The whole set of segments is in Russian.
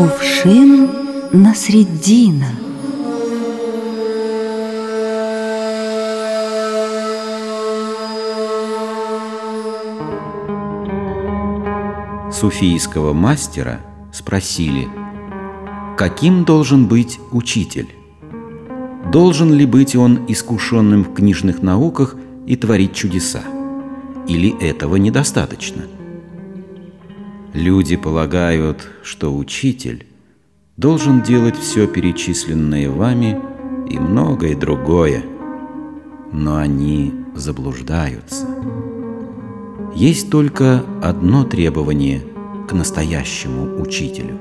Кувшин на средина. Суфийского мастера спросили, каким должен быть учитель? Должен ли быть он искушенным в книжных науках и творить чудеса? Или этого недостаточно? Люди полагают, что учитель должен делать все перечисленное вами и многое другое, но они заблуждаются. Есть только одно требование к настоящему учителю.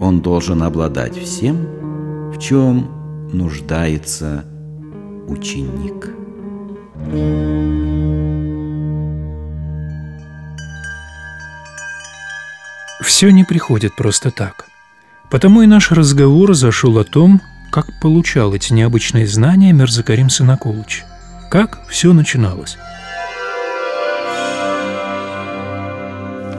Он должен обладать всем, в чем нуждается ученик. Все не приходит просто так. Потому и наш разговор зашел о том, как получал эти необычные знания Мерзакарим Сынакулыч. Как все начиналось.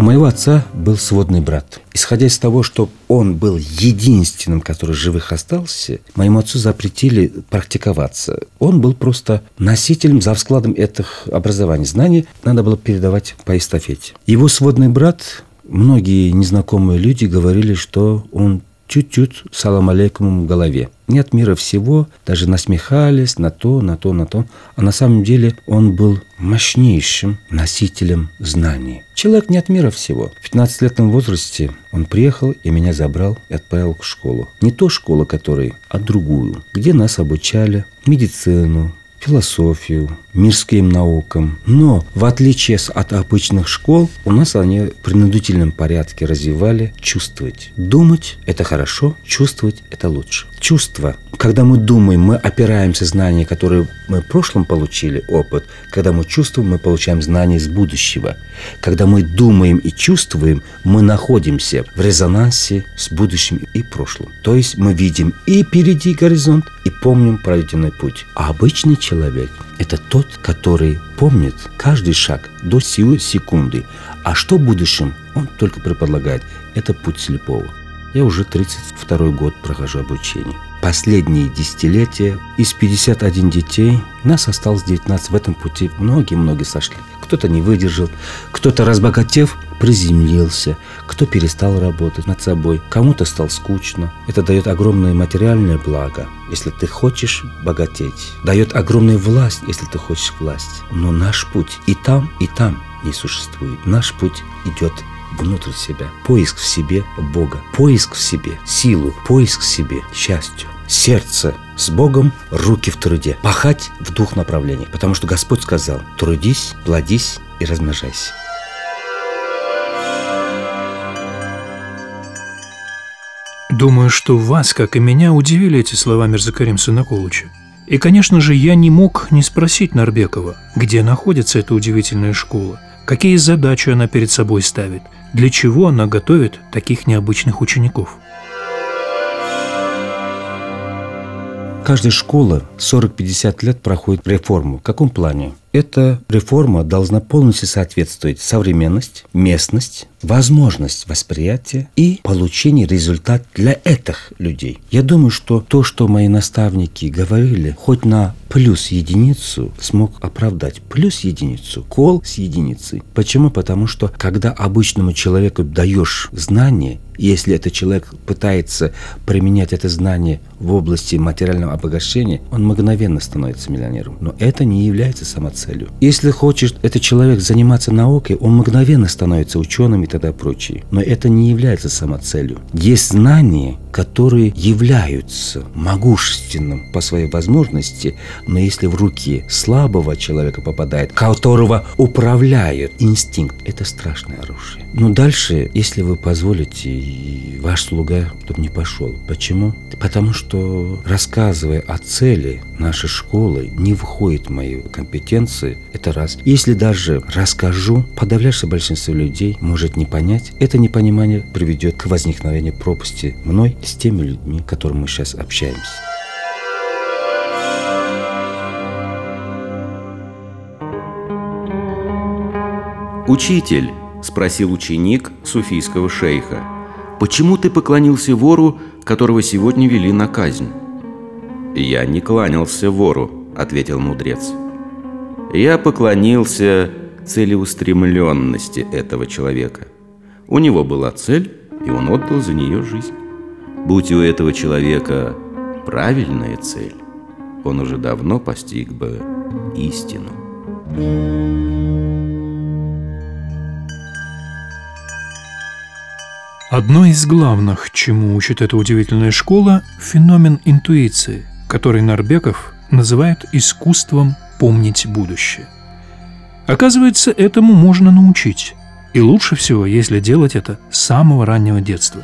У моего отца был сводный брат. Исходя из того, что он был единственным, который живых остался, моему отцу запретили практиковаться. Он был просто носителем, за складом этих образований. Знаний надо было передавать по эстафете. Его сводный брат, многие незнакомые люди говорили, что он чуть-чуть салам алейкум в голове. Нет мира всего, даже насмехались на то, на то, на то. А на самом деле он был мощнейшим носителем знаний. Человек не от мира всего. В 15-летнем возрасте он приехал и меня забрал и отправил в школу. Не ту школу, которой, а другую, где нас обучали медицину, философию, мирским наукам. Но, в отличие от обычных школ, у нас они в принудительном порядке развивали чувствовать. Думать – это хорошо, чувствовать – это лучше. Чувство. Когда мы думаем, мы опираемся знания, которые мы в прошлом получили, опыт. Когда мы чувствуем, мы получаем знания из будущего. Когда мы думаем и чувствуем, мы находимся в резонансе с будущим и прошлым. То есть мы видим и впереди горизонт, и помним пройденный путь. А обычный человек – это тот, который помнит каждый шаг до силы секунды. А что в будущем, он только предполагает. Это путь слепого. Я уже 32 год прохожу обучение. Последние десятилетия из 51 детей нас осталось 19 в этом пути. Многие-многие сошли. Кто-то не выдержал, кто-то, разбогатев, приземлился, кто перестал работать над собой, кому-то стало скучно. Это дает огромное материальное благо, если ты хочешь богатеть. Дает огромную власть, если ты хочешь власть. Но наш путь и там, и там не существует. Наш путь идет внутрь себя. Поиск в себе Бога. Поиск в себе силу. Поиск в себе счастью. Сердце с Богом, руки в труде. Пахать в двух направлениях. Потому что Господь сказал, трудись, плодись и размножайся. Думаю, что вас, как и меня, удивили эти слова Мирзакарим Сынакулыча. И, конечно же, я не мог не спросить Нарбекова, где находится эта удивительная школа, какие задачи она перед собой ставит, для чего она готовит таких необычных учеников. Каждая школа 40-50 лет проходит реформу. В каком плане? Эта реформа должна полностью соответствовать современность, местность, возможность восприятия и получение результата для этих людей. Я думаю, что то, что мои наставники говорили, хоть на плюс единицу смог оправдать. Плюс единицу, кол с единицей. Почему? Потому что когда обычному человеку даешь знание, если этот человек пытается применять это знание в области материального обогащения, он мгновенно становится миллионером. Но это не является самоцелью. Если хочет этот человек заниматься наукой, он мгновенно становится ученым и тогда прочее. Но это не является самоцелью. Есть знания, которые являются могущественным по своей возможности, но если в руки слабого человека попадает, которого управляет инстинкт, это страшное оружие. Но дальше, если вы позволите, ваш слуга тут не пошел. Почему? Потому что, рассказывая о цели нашей школы, не входит в мои компетенции. Это раз. Если даже расскажу, подавляющее большинство людей может не понять. Это непонимание приведет к возникновению пропасти мной с теми людьми, с которыми мы сейчас общаемся. «Учитель», – спросил ученик суфийского шейха, почему ты поклонился вору, которого сегодня вели на казнь?» «Я не кланялся вору», — ответил мудрец. «Я поклонился целеустремленности этого человека. У него была цель, и он отдал за нее жизнь. Будь у этого человека правильная цель, он уже давно постиг бы истину. Одно из главных, чему учит эта удивительная школа – феномен интуиции, который Нарбеков называет искусством помнить будущее. Оказывается, этому можно научить. И лучше всего, если делать это с самого раннего детства.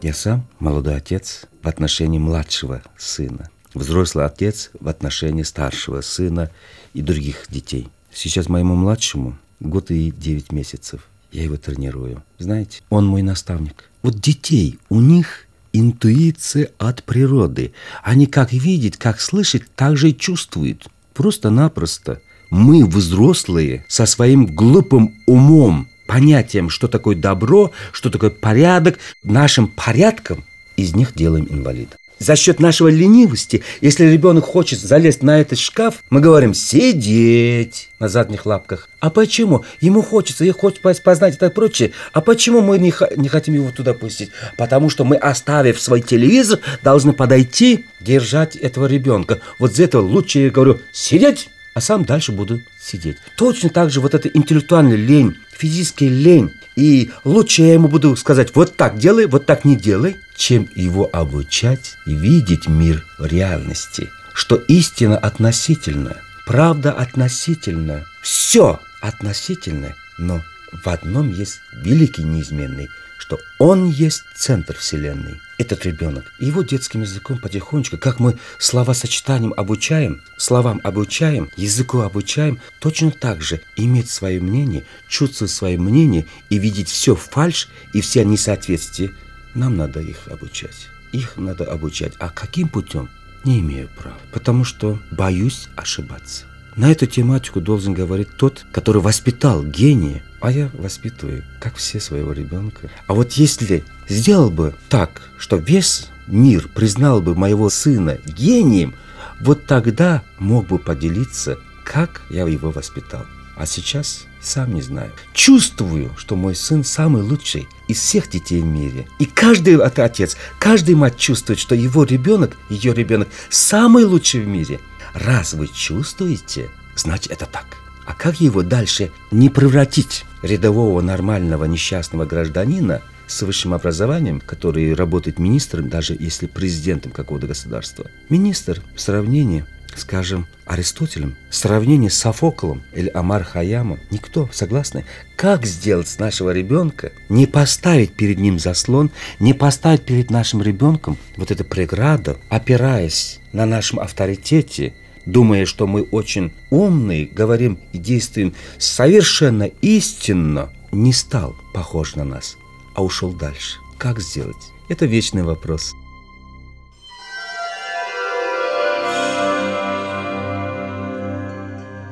Я сам молодой отец в отношении младшего сына, взрослый отец в отношении старшего сына и других детей. Сейчас моему младшему год и девять месяцев. Я его тренирую. Знаете, он мой наставник. Вот детей, у них интуиция от природы. Они как видят, как слышат, так же и чувствуют. Просто-напросто мы, взрослые, со своим глупым умом, понятием, что такое добро, что такое порядок, нашим порядком из них делаем инвалида. За счет нашего ленивости, если ребенок хочет залезть на этот шкаф, мы говорим «сидеть» на задних лапках. А почему? Ему хочется, и хочет познать это прочее. А почему мы не, не хотим его туда пустить? Потому что мы, оставив свой телевизор, должны подойти, держать этого ребенка. Вот за это лучше я говорю «сидеть», а сам дальше буду сидеть. Точно так же вот эта интеллектуальная лень, физическая лень. И лучше я ему буду сказать «вот так делай, вот так не делай», чем его обучать и видеть мир реальности. Что истина относительна, правда относительна, все относительно, но в одном есть великий неизменный, что он есть центр Вселенной. Этот ребенок. Его детским языком потихонечку, как мы словосочетанием обучаем, словам обучаем, языку обучаем, точно так же иметь свое мнение, чувствовать свое мнение и видеть все фальш и все несоответствия нам надо их обучать. Их надо обучать. А каким путем? Не имею права. Потому что боюсь ошибаться. На эту тематику должен говорить тот, который воспитал гения, а я воспитываю, как все своего ребенка. А вот если сделал бы так, что весь мир признал бы моего сына гением, вот тогда мог бы поделиться, как я его воспитал. А сейчас сам не знаю. Чувствую, что мой сын самый лучший из всех детей в мире. И каждый отец, каждый мать чувствует, что его ребенок, ее ребенок самый лучший в мире. Раз вы чувствуете, значит это так. А как его дальше не превратить рядового нормального несчастного гражданина с высшим образованием, который работает министром, даже если президентом какого-то государства? Министр в сравнении скажем, Аристотелем, сравнение с Софоклом или Амар Хаямом, никто, согласны? Как сделать с нашего ребенка, не поставить перед ним заслон, не поставить перед нашим ребенком вот эту преграду, опираясь на нашем авторитете, думая, что мы очень умные, говорим и действуем совершенно истинно, не стал похож на нас, а ушел дальше. Как сделать? Это вечный вопрос.